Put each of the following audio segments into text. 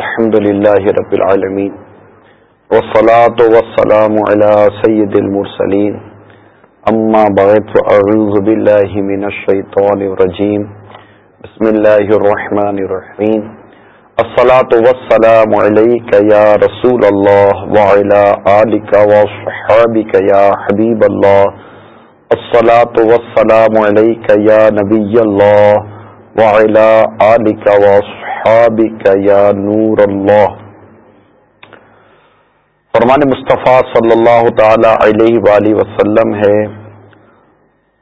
الحمد لله رب العالمين والصلاة والسلام على سيد المرسلين أما بعد فأعوذ بالله من الشيطان الرجيم بسم الله الرحمن الرحيم الصلاة والسلام عليك يا رسول الله وعلى آلك وصحابك يا حبيب الله الصلاة والسلام عليك يا نبي الله وعلى آلك وصحابك يا نور الله فرمان مصطفیٰ صلی اللہ تعالی علیہ وآلہ وسلم ہے،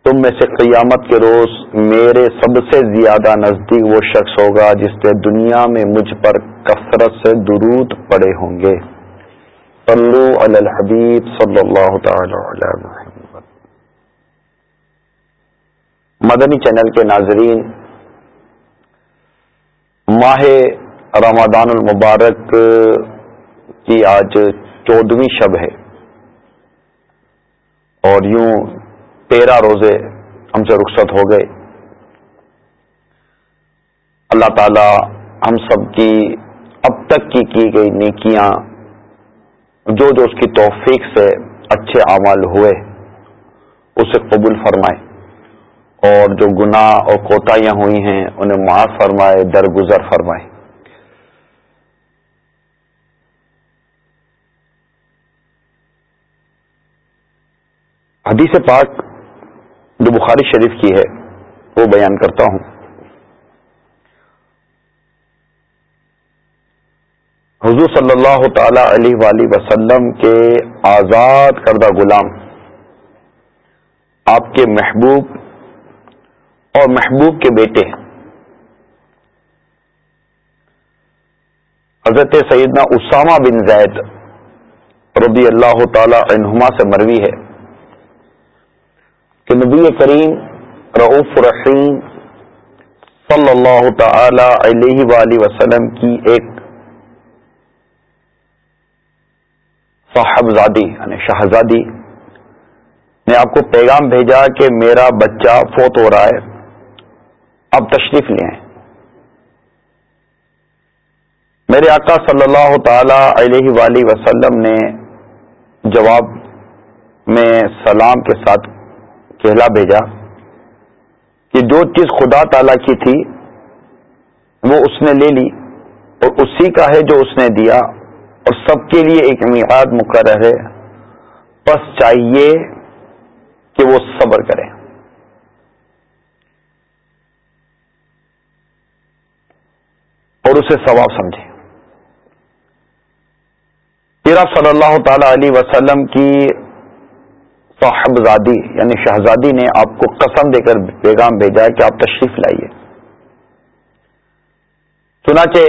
تم میں سے قیامت کے روز میرے سب سے زیادہ نزدیک وہ شخص ہوگا جس نے دنیا میں مجھ پر کثرت سے درود پڑے ہوں گے۔ صلو علی الحبیب صلی اللہ تعالی علیہ وسلم مدنی چینل کے ناظرین ماہ رمضان المبارک کی آج چودہویں شب ہے۔ اور یوں تیرہ روزے ہم سے رخصت ہو گئے۔ اللہ تعالی ہم سب کی اب تک کی کی گئی نیکیاں جو جو اس کی توفیق سے اچھے اعمال ہوئے، اسے قبول فرمائے۔ اور جو گناہ اور کوتاہیاں ہوئی ہیں، انہیں معاف فرمائے، درگزر فرمائے۔ حدیث پاک جو بخاری شریف کی ہے، وہ بیان کرتا ہوں۔ حضور صلی اللہ تعالی علیہ وآلہ وسلم کے آزاد کردہ غلام، آپ کے محبوب اور محبوب کے بیٹے حضرت سیدنا اسامہ بن زید رضی اللہ تعالی عنہما سے مروی ہے کہ نبی کریم رعف رحیم صلی اللہ تعالی علیہ وآلہ وسلم کی ایک صاحبزادی یعنی شہزادی نے آپ کو پیغام بھیجا کہ میرا بچہ فوت ہو رہا ہے۔ اب تشریف لے آئیں۔ میرے آقا صلی اللہ تعالی علیہ وآلہ وسلم نے جواب میں سلام کے ساتھ کہلا بھیجا کہ جو چیز خدا تعالی کی تھی وہ اس نے لے لی اور اسی کا ہے جو اس نے دیا اور سب کے لیے ایک میعاد مقرر ہے۔ بس چاہیے کہ وہ صبر کریں اور اسے ثواب سمجھے۔ پھر آپ صلی اللہ تعالی علیہ وسلم کی صاحبزادی یعنی شہزادی نے آپ کو قسم دے کر پیغام بھیجا ہے کہ آپ تشریف لائیے۔ چنانچہ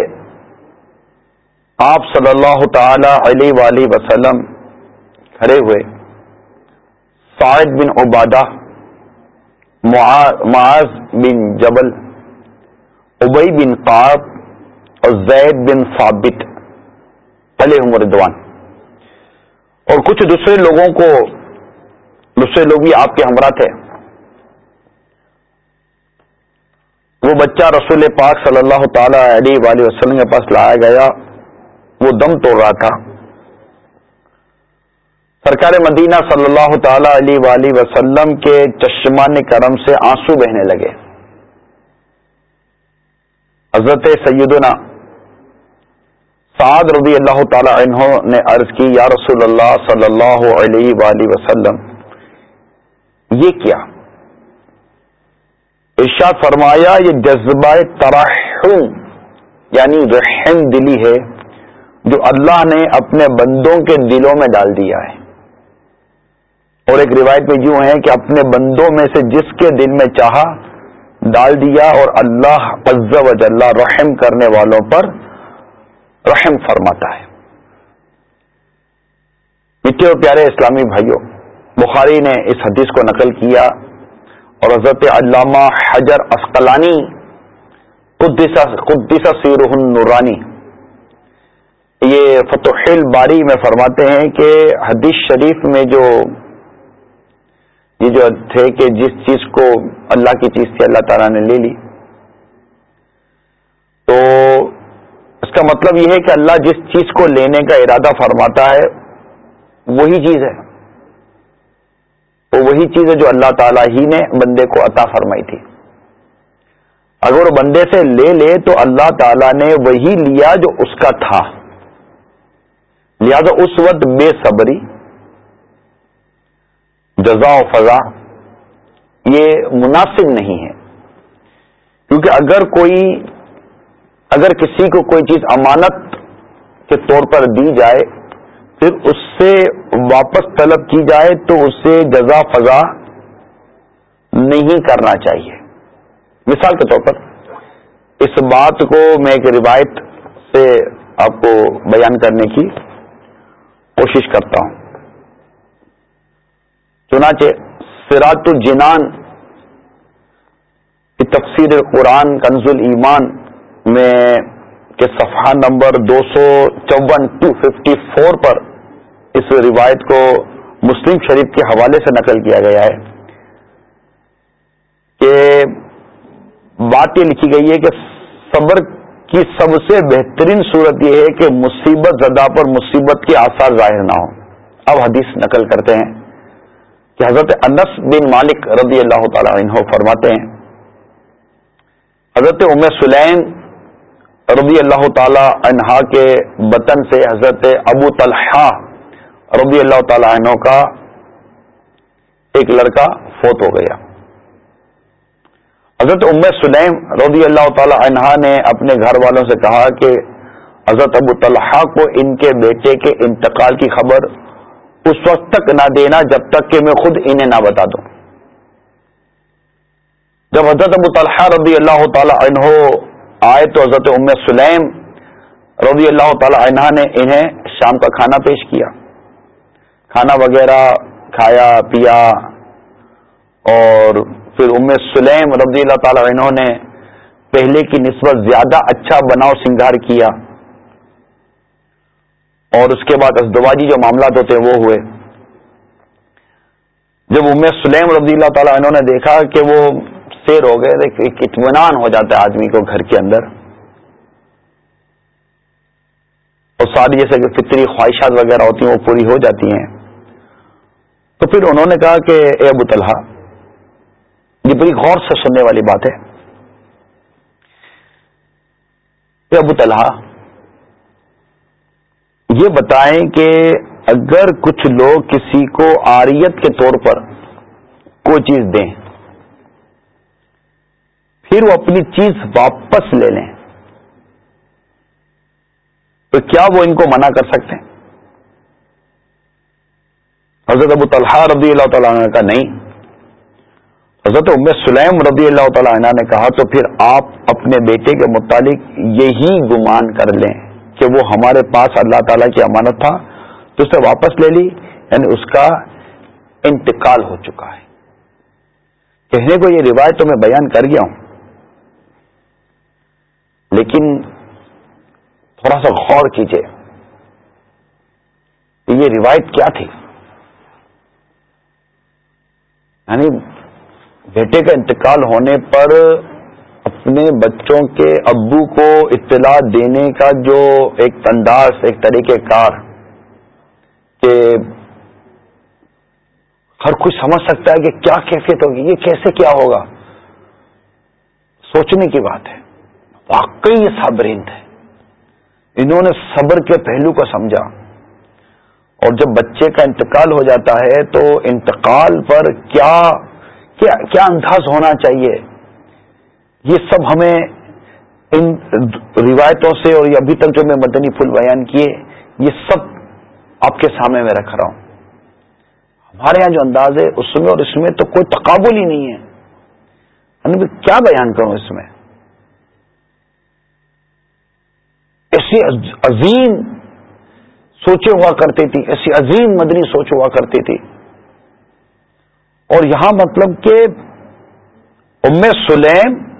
آپ صلی اللہ تعالی علیہ وآلہ وسلم کھڑے ہوئے سعد بن عبادہ معاذ بن جبل ابئی بن قاب اور زید بن ثابت علیہ مردوان اور کچھ دوسرے لوگوں کو، دوسرے لوگ بھی آپ کے ہمراہ تھے۔ وہ بچہ رسول پاک صلی اللہ تعالی علیہ وآلہ وسلم کے پاس لایا گیا۔ وہ دم توڑ رہا تھا۔ سرکار مدینہ صلی اللہ تعالی علیہ وآلہ وسلم کے چشمان کرم سے آنسو بہنے لگے۔ حضرت سیدنا سعد رضی اللہ تعالی عنہ نے عرض کی، یا رسول اللہ صلی اللہ علیہ وآلہ وسلم، یہ کیا؟ ارشاد فرمایا، یہ جذبہ تراحم یعنی رحم دلی ہے، جو اللہ نے اپنے بندوں کے دلوں میں ڈال دیا ہے۔ اور ایک روایت میں یوں ہے کہ اپنے بندوں میں سے جس کے دل میں چاہا، ڈال دیا اور اللہ عز و جل رحم کرنے والوں پر رحم فرماتا ہے۔ میٹھے اور پیارے اسلامی بھائیوں، بخاری نے اس حدیث کو نقل کیا اور حضرت علامہ حجر اسقلانی قدیسہ سیر نورانی یہ فتح الباری میں فرماتے ہیں کہ حدیث شریف میں جو یہ جو تھے کہ جس چیز کو اللہ کی چیز تھی اللہ تعالیٰ نے لے لی۔ تو اس کا مطلب یہ ہے کہ اللہ جس چیز کو لینے کا ارادہ فرماتا ہے، وہی چیز ہے۔ وہ وہی چیز ہے جو اللہ تعالی ہی نے بندے کو عطا فرمائی تھی۔ اگر وہ بندے سے لے لے تو اللہ تعالی نے وہی لیا جو اس کا تھا۔ لہذا اس وقت بے صبری، جزا و فضا، یہ مناسب نہیں ہے۔ کیونکہ اگر کوئی اگر کسی کو کوئی چیز امانت کے طور پر دی جائے، پھر اس سے واپس طلب کی جائے تو اسے جزا فضا نہیں کرنا چاہیے۔ مثال کے طور پر اس بات کو میں ایک روایت سے آپ کو بیان کرنے کی کوشش کرتا ہوں۔ چنانچہ سراج الجنان کی تفسیر قرآن، کنز ایمان میں کے صفحہ نمبر دو سو چون ٹو ففٹی فور پر اس روایت کو مسلم شریف کے حوالے سے نقل کیا گیا ہے کہ بات یہ لکھی گئی ہے کہ صبر کی سب سے بہترین صورت یہ ہے کہ مصیبت زدہ پر مصیبت کے آثار ظاہر نہ ہو اب حدیث نقل کرتے ہیں کہ حضرت انس بن مالک رضی اللہ تعالی عنہ فرماتے ہیں، حضرت ام سلیم رضی اللہ تعالی عنہا کے بطن سے حضرت ابو طلحہ رضی اللہ تعالی عنہ کا ایک لڑکا فوت ہو گیا۔ حضرت ام سلیم رضی اللہ تعالی عنہا نے اپنے گھر والوں سے کہا کہ حضرت ابو طلحہ کو ان کے بیٹے کے انتقال کی خبر اس وقت تک نہ دینا جب تک کہ میں خود انہیں نہ بتا دوں۔ جب حضرت ابو طلحہ رضی اللہ تعالی عنہ آئے تو حضرت ام سلیم رضی اللہ تعالی عنہ نے انہیں شام کا کھانا پیش کیا۔ کھانا وغیرہ کھایا، پیا اور پھر ام سلیم رضی اللہ تعالی عنہ نے پہلے کی نسبت زیادہ اچھا بناؤ سنگار کیا۔ اور اس کے بعد ازدواجی جو معاملات ہوتے وہ ہوئے۔ جب ام سلیم رضی اللہ تعالی عنہ نے دیکھا کہ وہ سیر ہو گئے ایک اطمینان ہو جاتا ہے آدمی کو گھر کے اندر۔ اور ساری جیسے کہ فطری خواہشات وغیرہ ہوتی ہیں، وہ پوری ہو جاتی ہیں۔ تو پھر انہوں نے کہا کہ، اے ابو طلحہ، یہ بڑی غور سے سننے والی بات ہے۔ اے ابو طلحہ، یہ بتائیں کہ اگر کچھ لوگ کسی کو آریت کے طور پر کوئی چیز دیں پھر وہ اپنی چیز واپس لے لیں۔ تو کیا وہ ان کو منع کر سکتے ہیں؟ حضرت ابو طلحہ رضی اللہ تعالیٰ عنہ کا نہیں۔ حضرت ام سلیم رضی اللہ تعالیٰ عنہ نے کہا تو پھر آپ اپنے بیٹے کے متعلق یہی گمان کر لیں کہ وہ ہمارے پاس اللہ تعالیٰ کی امانت تھا، تو اسے واپس لے لی یعنی اس کا انتقال ہو چکا ہے۔ کہنے کو یہ روایت تو میں بیان کر گیا ہوں۔ لیکن تھوڑا سا غور کیجیے یہ روایت کیا تھی؟ یعنی بیٹے کا انتقال ہونے پر اپنے بچوں کے ابو کو اطلاع دینے کا جو ایک انداز، ایک طریقہ کار کہ ہر کوئی سمجھ سکتا ہے کہ کیا کیفیت ہوگی، یہ کیسے کیا ہوگا؟ سوچنے کی بات ہے۔ واقعی یہ صابرین تھے۔ انہوں نے صبر کے پہلو کو سمجھا۔ اور جب بچے کا انتقال ہو جاتا ہے تو انتقال پر کیا کیا, کیا انداز ہونا چاہیے؟ یہ سب ہمیں ان روایتوں سے اور ابھی تک جو میں مدنی پھول بیان کیے یہ سب آپ کے سامنے میں رکھ رہا ہوں۔ ہمارے یہاں جو انداز ہے اس میں اور اس میں تو کوئی تقابل ہی نہیں ہے۔ کیا بیان کروں اس میں؟ ایسی عظیم سوچے ہوا کرتی تھی ایسی عظیم مدنی سوچ ہوا کرتی تھی اور یہاں مطلب کہ ام سلیم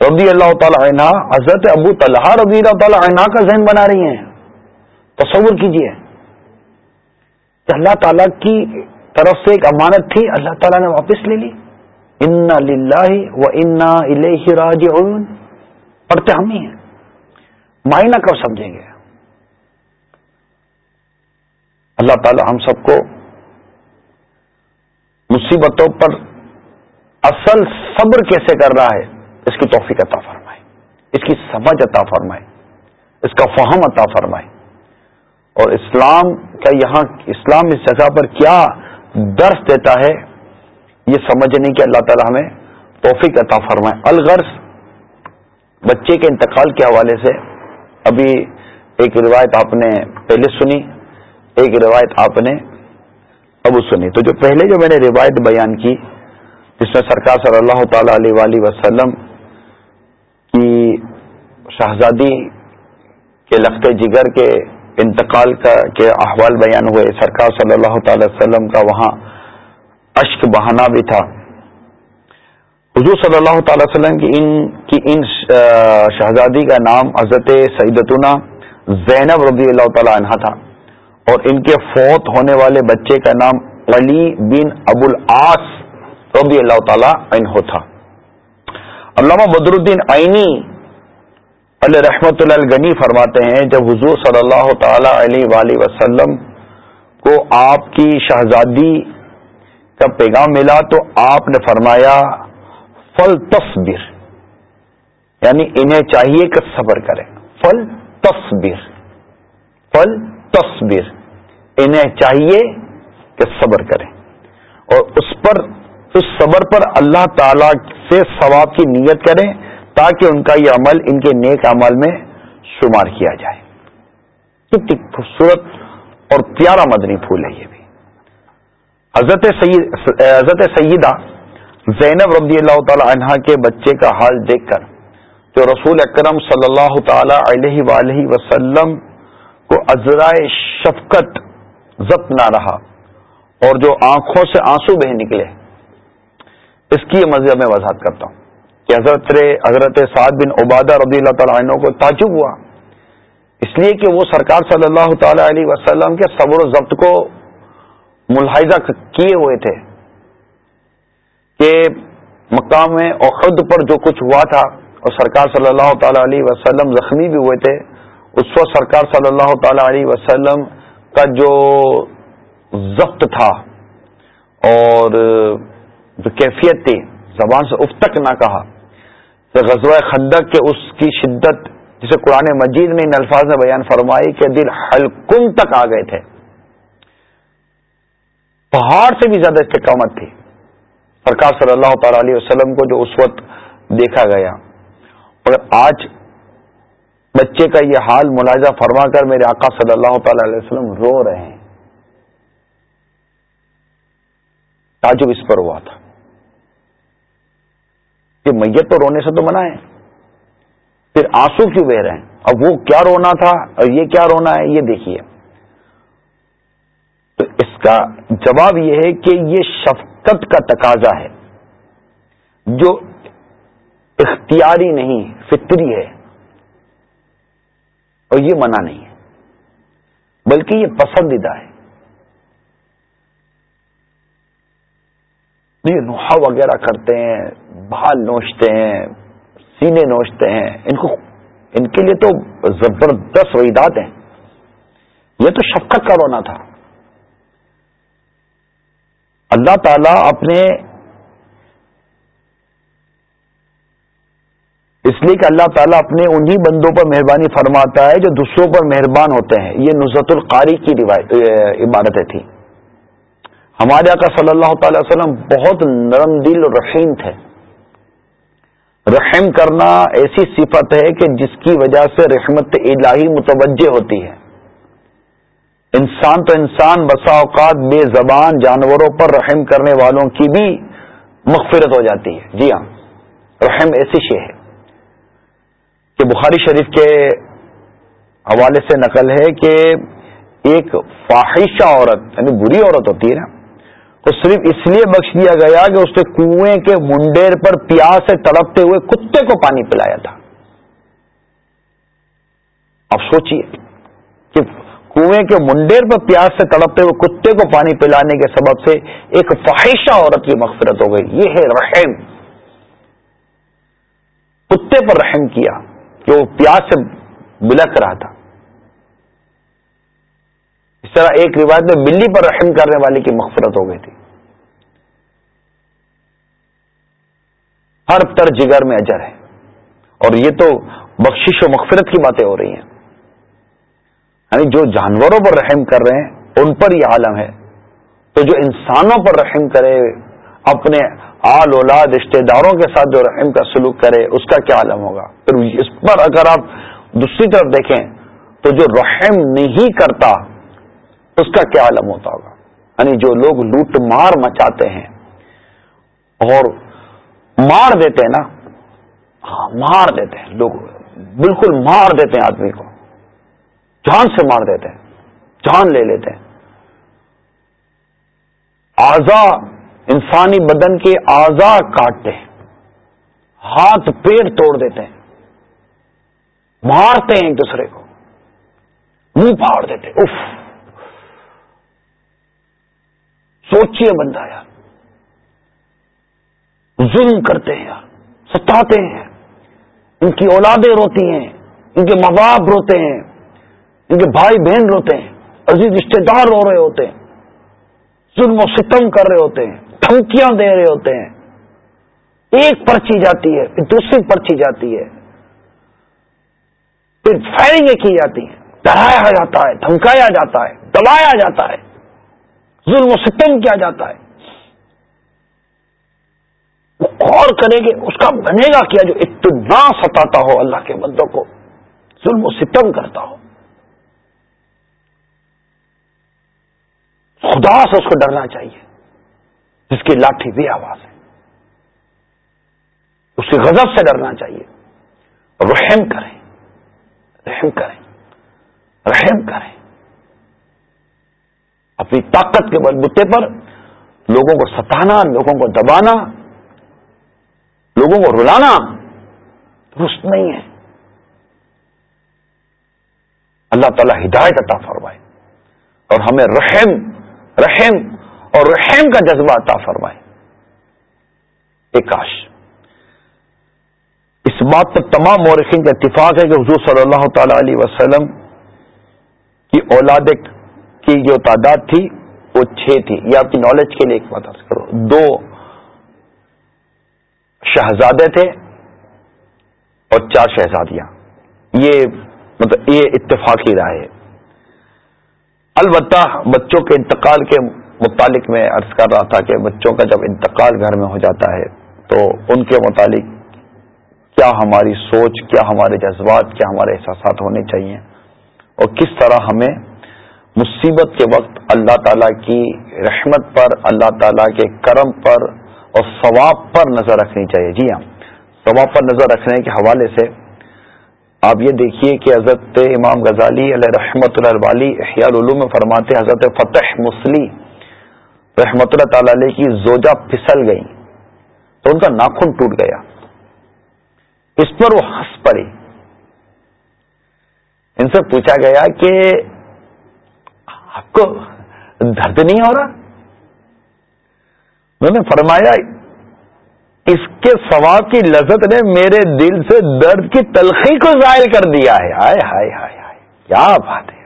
رضی اللہ تعالی عنہ، حضرت ابو طلحہ رضی اللہ تعالی عنہ کا ذہن بنا رہی ہیں۔ تصور کیجیے کہ اللہ تعالی کی طرف سے ایک امانت تھی، اللہ تعالیٰ نے واپس لے لی۔ ان و انا راجعون۔ پڑھتے ہم ہی ہیں۔ معنی کب سمجھیں گے۔ اللہ تعالی ہم سب کو مصیبتوں پر اصل صبر کیسے کر رہا ہے، اس کی توفیق عطا فرمائے۔ اس کی سمجھ عطا فرمائے۔ اس کا فہم عطا فرمائے۔ اور اسلام کا یہاں، اسلام اس جگہ پر کیا درس دیتا ہے، یہ سمجھنے کہ اللہ تعالی ہمیں توفیق عطا فرمائے۔ الغرض بچے کے انتقال کے حوالے سے ابھی ایک روایت آپ نے پہلے سنی، ایک روایت آپ نے اب سنی۔ تو جو پہلے جو میں نے روایت بیان کی، جس میں سرکار صلی اللہ تعالی علیہ وسلم کی شہزادی کے لخت جگر کے انتقال کا کے احوال بیان ہوئے، سرکار صلی اللہ تعالی وسلم کا وہاں اشک بہانا بھی تھا۔ حضور صلی اللہ تعالی وسلم کی ان کی ان شہزادی کا نام حضرت سعیدتنا زینب رضی اللہ تعالی عنہ تھا۔ اور ان کے فوت ہونے والے بچے کا نام علی بن ابو العاص رضی اللہ تعالی عنہ تھا۔ علامہ بدر الدین عینی علیہ رحمت اللہ الگنی فرماتے ہیں، جب حضور صلی اللہ تعالی علیہ وآلہ وسلم کو آپ کی شہزادی کا پیغام ملا تو آپ نے فرمایا فل تصبر یعنی انہیں چاہیے کہ صبر کریں۔ فل تصبر فل تصبر، انہیں چاہیے کہ صبر کریں۔ اور اس پر، اس صبر پر اللہ تعالی سے ثواب کی نیت کریں تاکہ ان کا یہ عمل ان کے نیک عمل میں شمار کیا جائے۔ کتنی خوبصورت اور پیارا مدنی پھول ہے یہ بھی۔ حضرت سید، حضرت سیدہ زینب رضی اللہ تعالی عنہا کے بچے کا حال دیکھ کر جو رسول اکرم صلی اللہ تعالی علیہ وآلہ وسلم کو ازرائے شفقت ضبط نہ رہا اور جو آنکھوں سے آنسو بہ نکلے، اس کی مزید میں وضاحت کرتا ہوں کہ حضرت حضرت سعد بن عبادہ رضی اللہ تعالیٰ عنہ کو تعجب ہوا۔ اس لیے کہ وہ سرکار صلی اللہ تعالی علیہ وسلم کے صبر و ضبط کو ملاحظہ کیے ہوئے تھے۔ کہ مقام میں احد پر جو کچھ ہوا تھا اور سرکار صلی اللہ تعالی علیہ وسلم زخمی بھی ہوئے تھے، اس وقت سرکار صلی اللہ تعالی علیہ وسلم کا جو ضبط تھا اور جو کیفیت تھی، زبان سے اف تک نہ کہا غزوہ خندق کے اس کی شدت جسے قرآن مجید نے ان الفاظ میں بیان فرمائی کہ دل حلقم تک آ گئے تھے۔ پہاڑ سے بھی زیادہ استقامت تھی۔ سرکار صلی اللہ تعالی علیہ وسلم کو جو اس وقت دیکھا گیا۔ اور آج بچے کا یہ حال ملاحظہ فرما کر میرے آقا صلی اللہ تعالی علیہ وسلم رو رہے ہیں۔ تعجب اس پر ہوا تھا۔ کہ میت تو رونے سے تو منع ہے۔ پھر آنسو کیوں بہ رہے ہیں؟ اب وہ کیا رونا تھا؟ اور یہ کیا رونا ہے؟ یہ دیکھیے۔ تو اس کا جواب یہ ہے کہ یہ شفقت کا تقاضا ہے۔ جو اختیاری نہیں، فطری ہے۔ اور یہ منع نہیں ہے، بلکہ یہ پسندیدہ ہے۔ یہ نوحا وغیرہ کرتے ہیں بال نوچتے ہیں، سینے نوچتے ہیں۔ ان کو، ان کے لیے تو زبردست وحیدات ہیں۔ یہ تو شفقت کا رونا تھا۔ اللہ تعالی اپنے اس لیے کہ اللہ تعالیٰ اپنے انہی بندوں پر مہربانی فرماتا ہے جو دوسروں پر مہربان ہوتے ہیں۔ یہ نظرت القاری کی عبارتیں تھیں۔ ہمارے آقا صلی اللہ تعالی وسلم بہت نرم دل اور رحیم تھے۔ رحم کرنا ایسی صفت ہے کہ جس کی وجہ سے رحمت الہی متوجہ ہوتی ہے۔ انسان تو انسان بسا اوقات بے زبان جانوروں پر رحم کرنے والوں کی بھی مغفرت ہو جاتی ہے۔ جی ہاں رحم ایسی شے ہے کہ بخاری شریف کے حوالے سے نقل ہے کہ ایک فاحشہ عورت یعنی بری عورت ہوتی ہے نا تو صرف اس لیے بخش دیا گیا کہ اس نے کنویں کے منڈیر پر پیاس سے تڑپتے ہوئے کتے کو پانی پلایا تھا۔ اب سوچیے کہ کنویں کے منڈیر پر پیاس سے تڑپتے ہوئے کتے کو پانی پلانے کے سبب سے ایک فحشہ عورت کی مغفرت ہو گئی۔ یہ ہے رحم۔ کتے پر رحم کیا کہ وہ پیاس سے بلک رہا تھا۔ اس طرح ایک روایت میں بلی پر رحم کرنے والے کی مغفرت ہو گئی تھی۔ ہر تر جگر میں اجر ہے۔ اور یہ تو بخشش و مغفرت کی باتیں ہو رہی ہیں۔ یعنی جو جانوروں پر رحم کر رہے ہیں، ان پر یہ عالم ہے۔ تو جو انسانوں پر رحم کرے، اپنے آل اولاد رشتے داروں کے ساتھ جو رحم کا سلوک کرے، اس کا کیا عالم ہوگا؟ پھر اس پر اگر آپ دوسری طرف دیکھیں، تو جو رحم نہیں کرتا، اس کا کیا عالم ہوتا ہوگا؟ یعنی جو لوگ لوٹ مار مچاتے ہیں اور مار دیتے ہیں نا ہاں مار دیتے ہیں لوگ، بالکل مار دیتے ہیں آدمی کو۔ جان سے مار دیتے ہیں، جان لے لیتے ہیں۔ آزا انسانی بدن کے آزا کاٹتے ہیں، ہاتھ پیر توڑ دیتے ہیں، مارتے ہیں ایک دوسرے کو، منہ پھاڑ دیتے اف سوچیے بندہ یار۔ ظلم کرتے ہیں یار، ستاتے ہیں۔ ان کی اولادیں روتی ہیں، ان کے ماں باپ روتے ہیں۔ ان کے بھائی بہن روتے ہیں، عزیز رشتے دار رو رہے ہوتے ہیں، ظلم و ستم کر رہے ہوتے ہیں، دھمکیاں دے رہے ہوتے ہیں۔ ایک پرچی جاتی ہے، پھر دوسری پرچی جاتی ہے۔ پھر فائرنگیں کی جاتی ہیں ڈرایا جاتا ہے، دھمکایا جاتا ہے، دبایا جاتا ہے۔ ظلم و ستم کیا جاتا ہے۔ وہ غور کرے گے، اس کا بنے گا کیا جو اتنا ستاتا ہو اللہ کے بندوں کو۔ ظلم و ستم کرتا ہو۔ خدا سے اس کو ڈرنا چاہیے۔ جس کی لاٹھی بھی آواز ہے۔ اس کی غضب سے ڈرنا چاہیے۔ رحم کریں۔ رحم کریں۔ رحم کریں۔ اپنی طاقت کے بلبوتے پر لوگوں کو ستانا، لوگوں کو دبانا، لوگوں کو رلانا درست نہیں ہے۔ اللہ تعالی ہدایت عطا فرمائے اور ہمیں رحم رحم اور رحم کا جذبہ عطا فرمائے۔ ایک کاش، اس بات پر تمام مورخین کا اتفاق ہے کہ حضور صلی اللہ تعالی علیہ وسلم کی اولاد کی جو تعداد تھی وہ چھ تھی۔ یہ آپ کی نالج کے لیے ایک بات کرو۔ دو شہزادے تھے اور چار شہزادیاں۔ یہ مطلب یہ اتفاقی رائے ہے۔ البتہ بچوں کے انتقال کے متعلق میں عرض کر رہا تھا کہ بچوں کا جب انتقال گھر میں ہو جاتا ہے تو ان کے متعلق کیا ہماری سوچ، کیا ہمارے جذبات، کیا ہمارے احساسات ہونے چاہیے؟ اور کس طرح ہمیں مصیبت کے وقت اللہ تعالیٰ کی رحمت پر، اللہ تعالیٰ کے کرم پر اور ثواب پر نظر رکھنی چاہیے؟ جی ہاں ثواب پر نظر رکھنے کے حوالے سے آپ یہ دیکھیے کہ حضرت امام غزالی علیہ رحمۃ اللہ علیہ العلوم میں فرماتے حضرت فتح مسلی رحمۃ اللہ تعالی علیہ کی زوجہ پھسل گئی تو ان کا ناخن ٹوٹ گیا۔ اس پر وہ ہنس پڑی ان سے پوچھا گیا کہ آپ کو درد نہیں ہو رہا؟ انہوں نے فرمایا اس کے ثواب کی لذت نے میرے دل سے درد کی تلخی کو ظاہر کر دیا ہے۔ ہائے ہائے ہائے ہائے۔ کیا بات ہے۔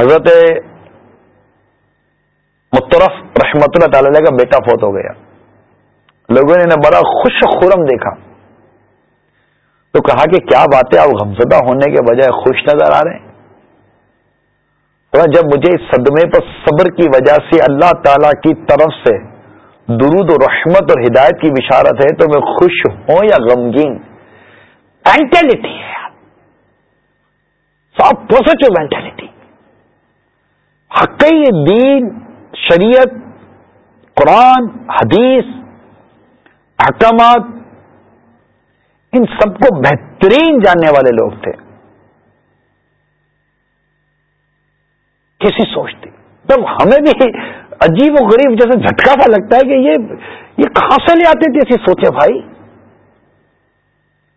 حضرت مترف رحمت اللہ تعالی کا بیٹا فوت ہو گیا۔ لوگوں نے بڑا خوش خورم دیکھا۔ تو کہا کہ کیا بات ہے، آپ غمزدہ ہونے کے بجائے خوش نظر آ رہے ہیں؟ جب مجھے اس صدمے پر صبر کی وجہ سے اللہ تعالی کی طرف سے درود و رحمت اور ہدایت کی بشارت ہے تو میں خوش ہوں یا غمگین؟ مینٹلٹی ہے سب پوزیٹو مینٹلٹی حقی دین، شریعت، قرآن، حدیث، احکامات، ان سب کو بہترین جاننے والے لوگ تھے۔ کیسی سوچتی تب ہمیں بھی عجیب و غریب جیسے جھٹکا سا لگتا ہے کہ یہ یہ کہاں سے لے آتے تھے ایسی سوچے بھائی؟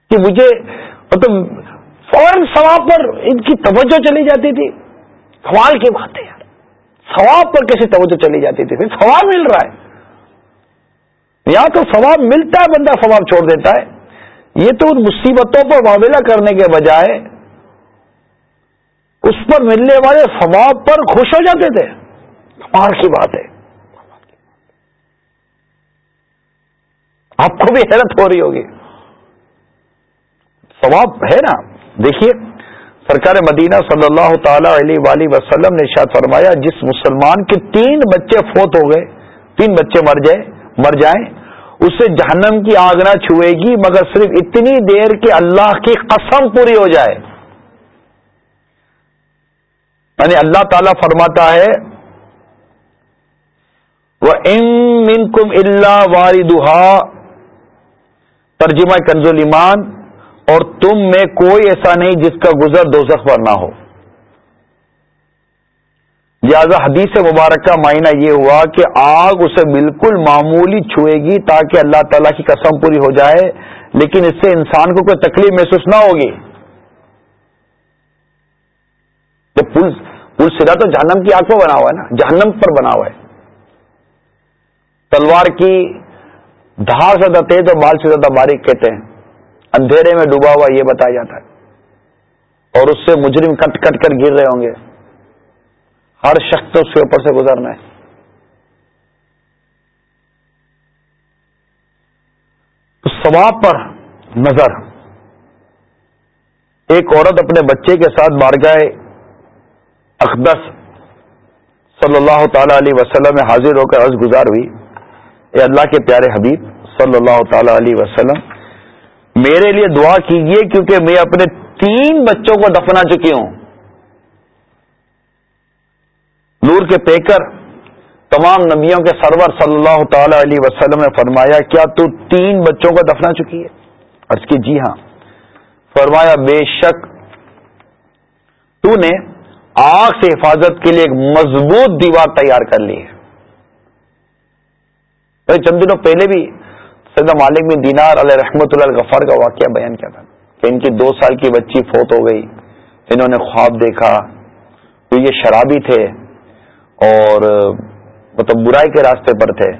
کہ مجھے مطلب فوراً ثواب پر ان کی توجہ چلی جاتی تھی۔ سوال کی بات ہے یار۔ ثواب پر کیسی توجہ چلی جاتی تھی؟ پھر سوال مل رہا ہے۔ یہاں تو ثواب ملتا ہے، بندہ ثواب چھوڑ دیتا ہے۔ یہ تو ان مصیبتوں پر معاملہ کرنے کے بجائے اس پر ملنے والے ثواب پر خوش ہو جاتے تھے۔ کمال کی بات ہے۔ آپ کو بھی حیرت ہو رہی ہوگی۔ ثواب ہے نا۔ دیکھیے، سرکار مدینہ صلی اللہ تعالی علیہ وسلم نے شاید فرمایا، جس مسلمان کے تین بچے فوت ہو گئے، تین بچے مر جائے مر جائیں، اسے جہنم کی آگ نہ چھوئے گی، مگر صرف اتنی دیر کہ اللہ کی قسم پوری ہو جائے۔ یعنی اللہ تعالی فرماتا ہے وہ ان کم اللہ واری ترجمہ کنزول ایمان اور تم میں کوئی ایسا نہیں جس کا گزر دوزخ پر نہ ہو۔ لہذا حدیث مبارک کا معنی یہ ہوا کہ آگ اسے بالکل معمولی چھوئے گی تاکہ اللہ تعالی کی قسم پوری ہو جائے، لیکن اس سے انسان کو کوئی تکلیف محسوس نہ ہوگی۔ پل پل سیدھا تو جہنم کی آگ پر بنا ہوا ہے نا، جہنم پر بنا ہوا ہے۔ تلوار کی دھار سے زیادہ تیز اور بال سے زیادہ باریک کہتے ہیں۔ اندھیرے میں ڈوبا ہوا یہ بتایا جاتا ہے۔ اور اس سے مجرم کٹ کٹ کر گر رہے ہوں گے۔ ہر شخص تو اس کے اوپر سے گزرنا ہے۔ تو ثواب پر نظر۔ ایک عورت اپنے بچے کے ساتھ بارگاہ اقدس صلی اللہ تعالی علیہ وسلم میں حاضر ہو کر عرض گزار ہوئی، اے اللہ کے پیارے حبیب صلی اللہ تعالی علیہ وسلم، میرے لیے دعا کیجیے کیونکہ میں اپنے تین بچوں کو دفنا چکی ہوں۔ نور کے پیکر تمام نبیوں کے سرور صلی اللہ تعالی علیہ وسلم نے فرمایا، کیا تو تین بچوں کو دفنا چکی ہے؟ عرض کی جی ہاں۔ فرمایا، بے شک تو نے آگ سے حفاظت کے لیے ایک مضبوط دیوار تیار کر لی ہے۔ چند دنوں پہلے بھی سید مالک بن دینار علیہ رحمت اللہ غفار کا واقعہ بیان کیا تھا کہ ان کی دو سال کی بچی فوت ہو گئی، انہوں نے خواب دیکھا۔ تو یہ شرابی تھے اور مطلب برائی کے راستے پر تھے۔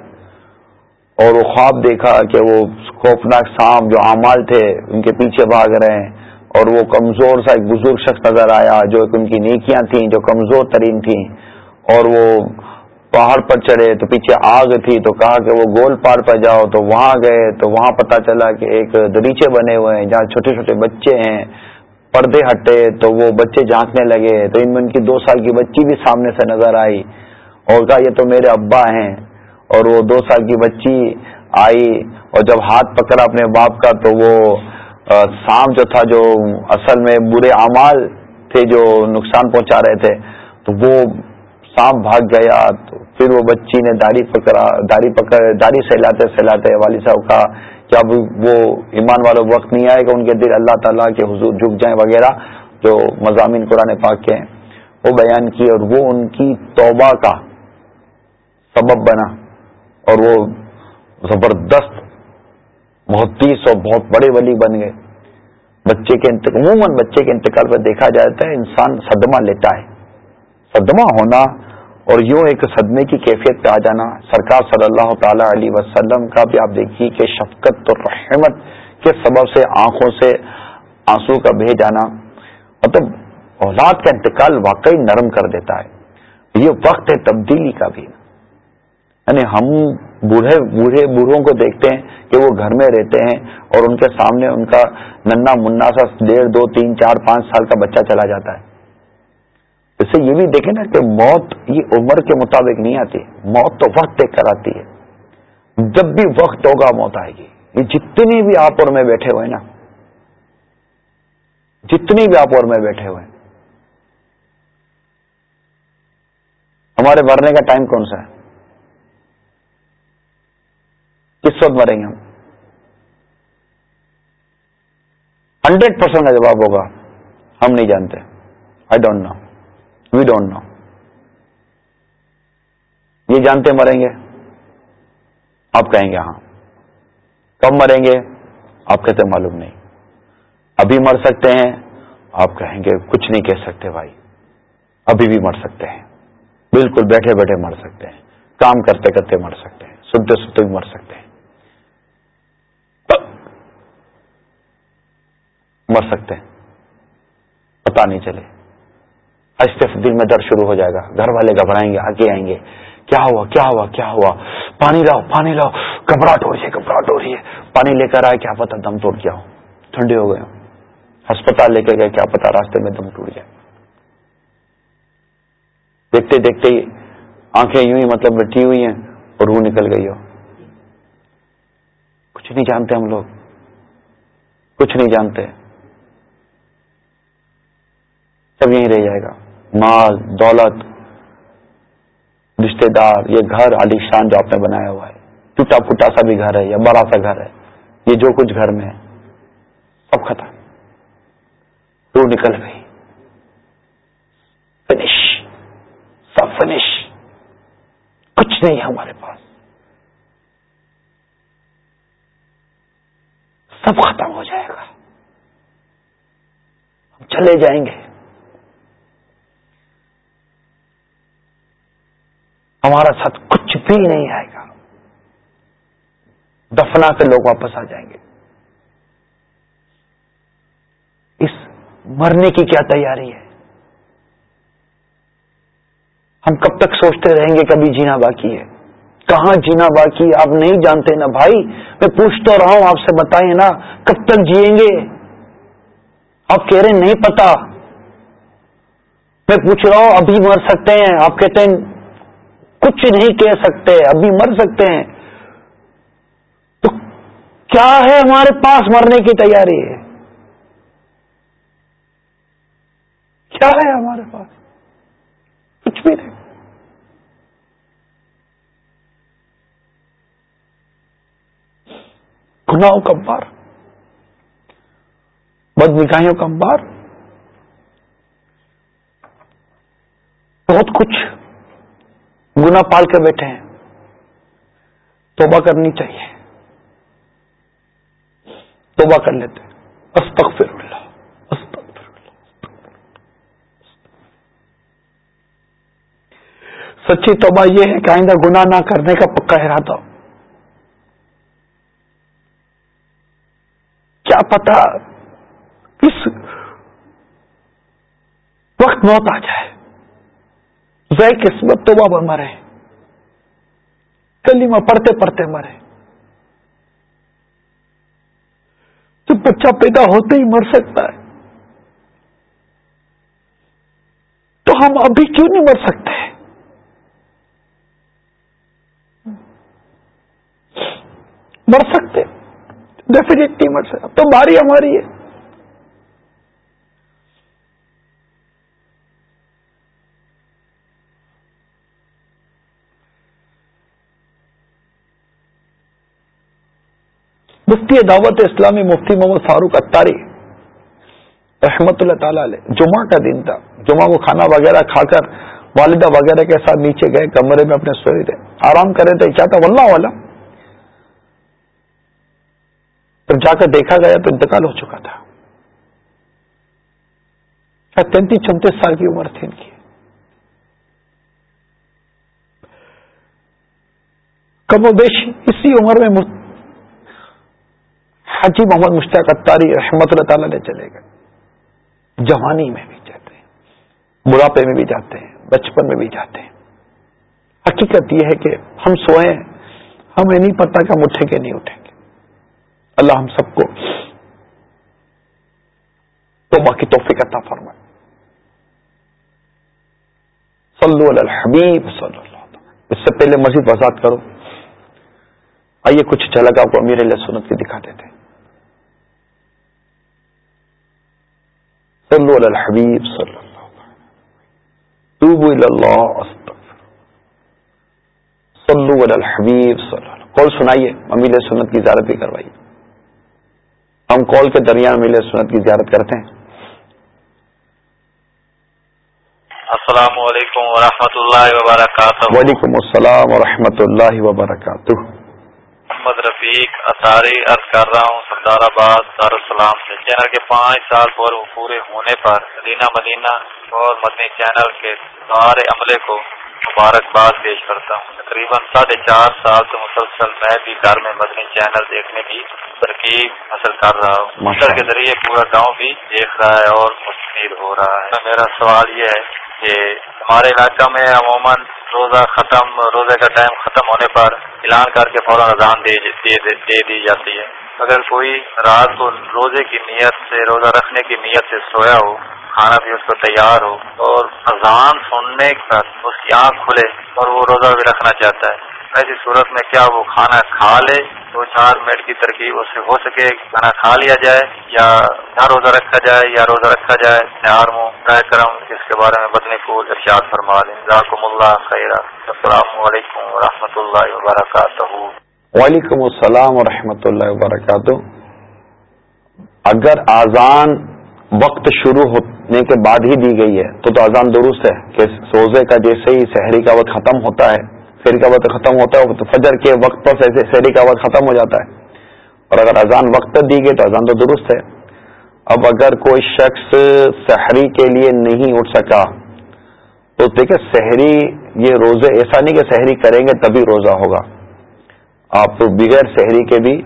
اور وہ خواب دیکھا کہ وہ خوفناک سام جو اعمال تھے، ان کے پیچھے بھاگ رہے ہیں۔ اور وہ کمزور سا ایک بزرگ شخص نظر آیا جو ایک ان کی نیکیاں تھیں، جو کمزور ترین تھیں۔ اور وہ پہاڑ پر چڑھے، تو پیچھے آگ تھی، تو کہا کہ وہ گول پار پر جاؤ، تو وہاں گئے، تو وہاں پتا چلا کہ ایک دریچے بنے ہوئے ہیں، جہاں چھوٹے چھوٹے بچے ہیں، پردے ہٹے، تو وہ بچے جھانکنے لگے۔ تو ان میں ان کی دو سال کی بچی بھی سامنے سے نظر آئی اور کہا، یہ تو میرے ابا ہیں۔ اور وہ دو سال کی بچی آئی اور جب ہاتھ پکڑا اپنے باپ کا، تو وہ سام جو تھا، جو اصل میں برے اعمال تھے، جو نقصان پہنچا رہے تھے، تو وہ سانپ بھاگ گیا۔ تو پھر وہ بچی نے داڑھی پکڑا، داڑھی پکڑ، داڑھی سہلاتے سہلاتے والد صاحب کہا کہ اب وہ ایمان والوں وقت نہیں آئے گا، ان کے دل اللہ تعالیٰ کے حضور جھک جائیں وغیرہ، جو مضامین قرآن پاک کے ہیں وہ بیان کی اور وہ ان کی توبہ کا سبب بنا اور وہ زبردست محدث اور بہت بڑے ولی بن گئے۔ بچے کے عموماً بچے کے انتقال پر دیکھا جاتا ہے انسان صدمہ لیتا ہے۔ صدمہ ہونا اور یوں ایک صدمے کی کیفیت پہ آ جانا۔ سرکار صلی اللہ تعالی علیہ وسلم کا بھی آپ دیکھیے کہ شفقت اور رحمت کے سبب سے آنکھوں سے آنسو کا بہ جانا۔ مطلب اولاد کا انتقال واقعی نرم کر دیتا ہے۔ یہ وقت ہے تبدیلی کا بھی۔ یعنی ہم بوڑھے بوڑھے بوڑھوں کو دیکھتے ہیں کہ وہ گھر میں رہتے ہیں اور ان کے سامنے ان کا ننا منا سا ڈیڑھ دو تین چار پانچ سال کا بچہ چلا جاتا ہے۔ اس سے یہ بھی دیکھیں نا کہ موت یہ عمر کے مطابق نہیں آتی، موت تو وقت دیکھ کر آتی ہے۔ جب بھی وقت ہوگا موت آئے گی۔ یہ جتنی بھی آپ اور میں بیٹھے ہوئے نا، جتنی بھی آپ اور میں بیٹھے ہوئے ہمارے مرنے کا ٹائم کون سا ہے؟ کس وقت مریں گے ہم؟ ہنڈریڈ پرسینٹ کا جواب ہوگا، ہم نہیں جانتے۔ I don't know we don't know یہ جانتے مریں گے۔ آپ کہیں گے ہاں۔ کب مریں گے؟ آپ کہتے معلوم نہیں۔ ابھی مر سکتے ہیں۔ آپ کہیں گے کچھ نہیں کہہ سکتے بھائی۔ ابھی بھی مر سکتے ہیں۔ بالکل بیٹھے بیٹھے مر سکتے ہیں۔ کام کرتے کرتے مر سکتے ہیں۔ سنتے سنتے بھی مر سکتے ہیں۔ مر سکتے ہیں۔ پتا نہیں چلے۔ ایسے دل میں درد شروع ہو جائے گا۔ گھر والے گھبرائیں گے، آگے آئیں گے۔ کیا ہوا؟ کیا ہوا؟ کیا ہوا؟ پانی لاؤ پانی لاؤ۔ گھبراہٹ ہو رہی ہے، گھبراہٹ ہو رہی ہے۔ پانی لے کر آئے، کیا پتا دم توڑ کیا ہو۔ ٹھنڈے ہو گئے ہوں ہسپتال لے کے گئے، کیا پتا راستے میں دم ٹوٹ جائے۔ دیکھتے دیکھتے ہی آنکھیں یوں ہی مطلب بیٹھی ہوئی ہیں اور روح نکل گئی ہو۔ کچھ نہیں جانتے ہم لوگ۔ کچھ نہیں جانتے۔ مطلب سب یہیں رہ جائے گا۔ مال، دولت رشتے دار، یہ گھر علی شان جو آپ نے بنایا ہوا ہے۔ ٹوٹا پھوٹا سا بھی گھر ہے، یا بڑا سا گھر ہے۔ یہ جو کچھ گھر میں ہے، سب ختم۔ روح نکل گئی۔ فنش۔ سب فنش۔ کچھ نہیں ہے ہمارے پاس۔ سب ختم ہو جائے گا۔ ہم چلے جائیں گے۔ ہمارا ساتھ کچھ بھی نہیں آئے گا۔ دفنا کے لوگ واپس آ جائیں گے۔ اس مرنے کی کیا تیاری ہے؟ ہم کب تک سوچتے رہیں گے کبھی جینا باقی ہے؟ کہاں جینا باقی؟ آپ نہیں جانتے نا بھائی، میں پوچھتا رہا ہوں آپ سے بتائیے نا، کب تک جیئیں گے؟ آپ کہہ رہے نہیں پتا۔ میں پوچھ رہا ہوں، ابھی مر سکتے ہیں۔ آپ کہتے ہیں کچھ نہیں کہہ سکتے ابھی مر سکتے ہیں۔ تو کیا ہے ہمارے پاس مرنے کی تیاری؟ ہے کیا ہے ہمارے پاس؟ کچھ بھی نہیں۔ گناہوں کا بار۔ بد نکاحیوں کا بار۔ بہت کچھ۔ گنا پال کے بیٹھے ہیں۔ توبہ کرنی چاہیے۔ توبہ کر لیتے استغفر اللہ۔ استغفر اللہ۔ سچی توبہ یہ ہے کہ آئندہ گناہ نہ کرنے کا پکا ارادہ کیا پتا کس وقت موت آ جائے۔ قسمت تو بابا مرے۔ کلیمہ پڑھتے پڑھتے مرے۔ تو بچہ پیدا ہوتے ہی مر سکتا ہے۔ تو ہم ابھی کیوں نہیں مر سکتے؟ مر سکتے۔ ڈیفینیٹلی مر سکتے تو باری ہماری ہے۔ مفتی دعوت اسلامی مفتی محمد فاروق اتاری، رحمت اللہ تعالی علیہ، جمعہ کا دن تھا۔ جمعہ کو کھانا وغیرہ کھا کر والدہ وغیرہ کے ساتھ نیچے گئے، کمرے میں اپنے سوئے تھے۔ آرام کر رہے تھے، کیا تھا؟ واللہ والا جا کر دیکھا گیا تو انتقال ہو چکا تھا۔ تینتیس چونتیس سال کی عمر تھی ان کی۔ کم و بیش اسی عمر میں حاجی محمد مشتاق اتاری رحمت اللہ تعالی نے چلے گئے۔ جوانی میں بھی جاتے ہیں، بڑھاپے میں بھی جاتے ہیں، بچپن میں بھی جاتے ہیں۔ حقیقت یہ ہے کہ ہم سوئے ہمیں نہیں پتا کہ ہم اٹھیں گے نہیں اٹھیں گے۔ اللہ ہم سب کو تو باقی توفیق عطا فرمائے۔ صلو علی الحبیب صلی اللہ۔ اس سے پہلے مزید وضاحت کرو آئیے کچھ جھلک آپ کو امیر علیہ سنت کی دکھا دیتے ہیں صلو علی الحبیب صلی اللہ توبو اللہ صلو علی الحبیب صلی اللہ کال سنائیے امیل سنت کی زیارت بھی کروائیے ہم کال کے درمیان امیل سنت کی زیارت کرتے ہیں. السلام علیکم ورحمۃ اللہ وبرکاتہ. وعلیکم السلام ورحمۃ اللہ وبرکاتہ. محمد رفیق اطاری عرض کر رہا ہوں سردار آباد دارالسلام سے۔ چینل کے پانچ سال پر پورے ہونے پر مدینہ مدینہ اور مدنی چینل کے سارے عملے کو مبارکباد پیش کرتا ہوں۔ تقریباً ساڑھے چار سال سے مسلسل میں بھی گھر میں مدنی چینل دیکھنے کی ترکیب حاصل کر رہا ہوں۔ مشر کے ذریعے پورا گاؤں بھی دیکھ رہا ہے اور مستفید ہو رہا ہے۔ میرا سوال یہ ہے کہ ہمارے علاقہ میں عموماً روزہ ختم، روزے کا ٹائم ختم ہونے پر اعلان کر کے فوراً اذان جی- دے دی جاتی ہے۔ اگر کوئی رات کو روزے کی نیت سے، روزہ رکھنے کی نیت سے سویا ہو، کھانا بھی اس کو تیار ہو اور اذان سننے پر اس کی آنکھ کھلے اور وہ روزہ بھی رکھنا چاہتا ہے۔ ایسی صورت میں کیا وہ کھانا کھا لے، دو چار منٹ کی ترکیب اس سے ہو سکے کھانا کھا لیا جائے یا نہ روزہ رکھا جائے یا روزہ رکھا جائے، تیار ہوں براہ کرم، اس کے بارے میں بدنی پھول ارشاد فرما لیں ذاکم اللہ خیر السلام علیکم و اللہ وبرکاتہ۔ وعلیکم السلام ورحمۃ اللہ وبرکاتہ۔ اگر آزان وقت شروع ہونے کے بعد ہی دی گئی ہے، تو تو اذان درست ہے کہ روزے کا جیسے ہی شہری کا وقت ختم ہوتا ہے شہری کا وقت ختم ہوتا ہے تو فجر کے وقت پر شہری کا وقت ختم ہو جاتا ہے۔ اور اگر اذان وقت دی گئی تو اذان تو درست ہے۔ اب اگر کوئی شخص شہری کے لیے نہیں اٹھ سکا، تو دیکھیں شہری یہ روزے، ایسا نہیں کہ شہری کریں گے تبھی روزہ ہوگا۔ آپ بغیر شہری کے بھی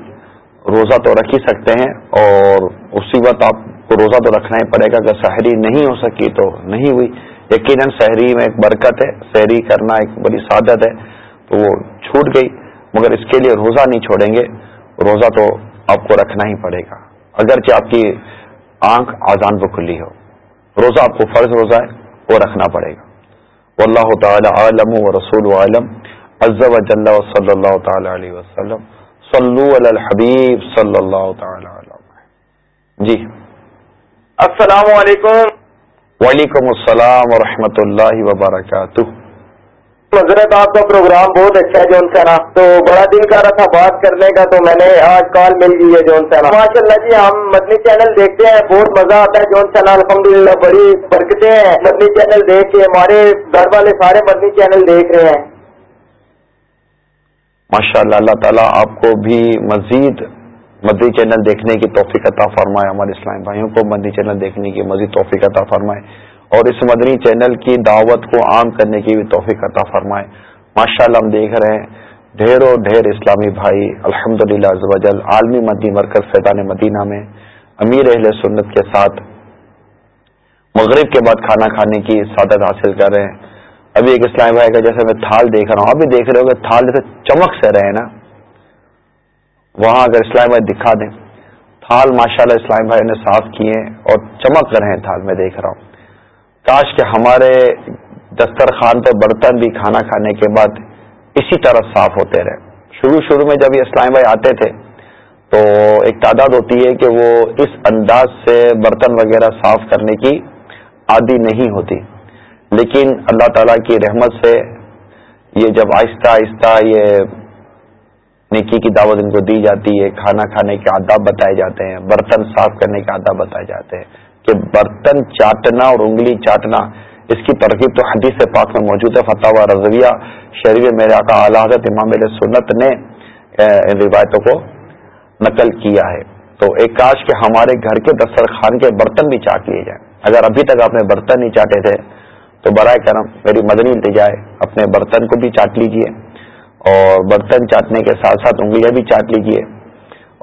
روزہ تو رکھ ہی سکتے ہیں، اور اسی وقت آپ کو روزہ تو رکھنا ہی پڑے گا۔ اگر شہری نہیں ہو سکی تو نہیں ہوئی۔ یقیناً شہری میں ایک برکت ہے، شہری کرنا ایک بڑی سعادت ہے، تو وہ چھوٹ گئی، مگر اس کے لیے روزہ نہیں چھوڑیں گے، روزہ تو آپ کو رکھنا ہی پڑے گا۔ اگرچہ آپ کی آنکھ آزان کو کھلی ہو، روزہ آپ کو فرض روزہ ہے، وہ رکھنا پڑے گا۔ اللہ تعالی عالم و رسول عالم، عز و جل و صلی اللہ تعالی علیہ وسلم۔ صلو علی الحبیب صلی اللہ تعالی علیہ جی۔ السلام علیکم۔ وعلیکم السلام ورحمۃ اللہ وبرکاتہ۔ حضرت آپ کا پروگرام بہت اچھا ہے جون سینا۔ تو بڑا دن کا رہا تھا بات کرنے کا تو میں نے آج کال مل گئی ہے جون سینا۔ ماشاء اللہ جی ہم مدنی چینل دیکھتے ہیں بہت مزہ آتا ہے جون سینا۔ الحمد للہ بڑی برکتیں ہیں مدنی چینل دیکھ کے ہمارے گھر والے سارے مدنی چینل دیکھ رہے ہیں۔ ماشاء اللہ اللہ تعالیٰ آپ کو بھی مزید مدی چینل دیکھنے کی توفیق عطا فرمائے ہمارے اسلام بھائیوں کو مدنی چینل دیکھنے کی مزید توفیق عطا فرمائے اور اس مدنی چینل کی دعوت کو عام کرنے کی بھی توفیق عطا فرمائے۔ ماشاء اللہ ہم دیکھ رہے ہیں، ڈھیر و ڈھیر اسلامی بھائی الحمد للہ عالمی مدنی مرکز فیضان مدینہ میں امیر اہل سنت کے ساتھ مغرب کے بعد کھانا کھانے کی سعادت حاصل کر رہے ہیں۔ ابھی ایک اسلامی بھائی کا جیسے میں تھال دیکھ رہا ہوں ابھی دیکھ رہے ہو کہ تھال جیسے چمک سے رہے نا۔ وہاں اگر اسلام بھائی دکھا دیں۔ تھال ماشاء اللہ اسلام بھائی نے صاف کیے اور چمک رہے ہیں تھال، میں دیکھ رہا ہوں۔ کاش کہ ہمارے دسترخوان پہ برتن بھی کھانا کھانے کے بعد اسی طرح صاف ہوتے رہے۔ شروع شروع میں جب یہ اسلام بھائی آتے تھے تو ایک تعداد ہوتی ہے کہ وہ اس انداز سے برتن وغیرہ صاف کرنے کی عادی نہیں ہوتی۔ لیکن اللہ تعالیٰ کی رحمت سے یہ جب آہستہ آہستہ یہ نیکی کی دعوت ان کو دی جاتی ہے، کھانا کھانے کے آداب بتائے جاتے ہیں، برتن صاف کرنے کے آداب بتائے جاتے ہیں۔ کہ برتن چاٹنا اور انگلی چاٹنا، اس کی ترغیب تو حدیث پاک میں موجود ہے فتح و رضویہ شریف میرے آقا اعلیٰ حضرت امام علیہ سنت نے ان روایتوں کو نقل کیا ہے۔ تو ایک کاش کہ ہمارے گھر کے دسترخوان کے برتن بھی چاٹ لیے جائیں۔ اگر ابھی تک آپ نے برتن نہیں چاٹے تھے، تو برائے کرم میری مدنی التجائے اپنے برتن کو بھی چاٹ لیجیے۔ اور برتن چاٹنے کے ساتھ ساتھ انگلیاں بھی چاٹ لیجیے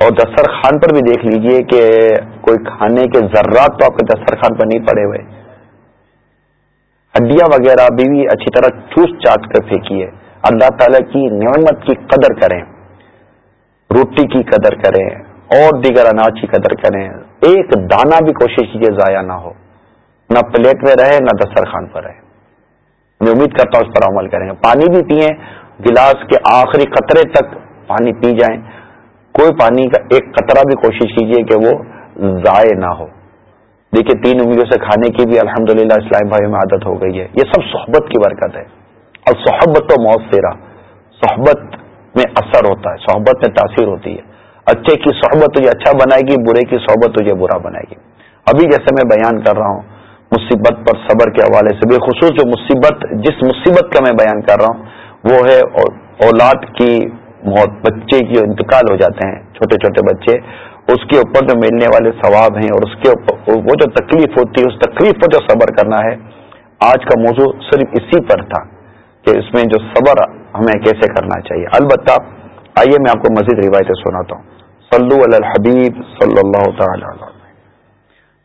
اور دسترخوان پر بھی دیکھ لیجیے کہ کوئی کھانے کے ذرات تو آپ کے دسترخوان پر نہیں پڑے ہوئے۔ ہڈیاں وغیرہ بھی, بھی اچھی طرح چوس چاٹ کر پھینکیے اللہ تعالی کی نعمت کی قدر کریں۔ روٹی کی قدر کریں اور دیگر اناج کی قدر کریں۔ ایک دانہ بھی کوشش کیجیے ضائع نہ ہو۔ نہ پلیٹ میں رہے نہ دسترخوان پر رہے۔ میں امید کرتا ہوں اس پر عمل کریں۔ گے پانی بھی پئیں گلاس کے آخری قطرے تک پانی پی جائیں۔ کوئی پانی کا ایک قطرہ بھی کوشش کیجیے کہ وہ ضائع نہ ہو۔ دیکھیے تین انگلیوں سے کھانے کی بھی الحمد للہ اسلام بھائی میں عادت ہو گئی ہے۔ یہ سب صحبت کی برکت ہے۔ اور صحبت تو مؤثرہ۔ صحبت میں اثر ہوتا ہے۔ صحبت میں تاثیر ہوتی ہے۔ اچھے کی صحبت تجھے اچھا بنائے گی، برے کی صحبت تجھے برا بنائے گی۔ ابھی جیسے میں بیان کر رہا ہوں، مصیبت پر صبر کے حوالے سے، بے خصوص جو مصیبت، جس مصیبت کا میں بیان کر رہا ہوں وہ ہے اولاد کی موت بچے کی انتقال ہو جاتے ہیں، چھوٹے چھوٹے بچے۔ اس کے اوپر جو ملنے والے ثواب ہیں اور اس کے اوپر وہ جو تکلیف ہوتی ہے، اس تکلیف پر جو صبر کرنا ہے، آج کا موضوع صرف اسی پر تھا کہ اس میں جو صبر ہمیں کیسے کرنا چاہیے۔ البتہ آئیے میں آپ کو مزید روایتیں سناتا ہوں۔ صلو علی الحبیب صلی اللہ تعالی علیہ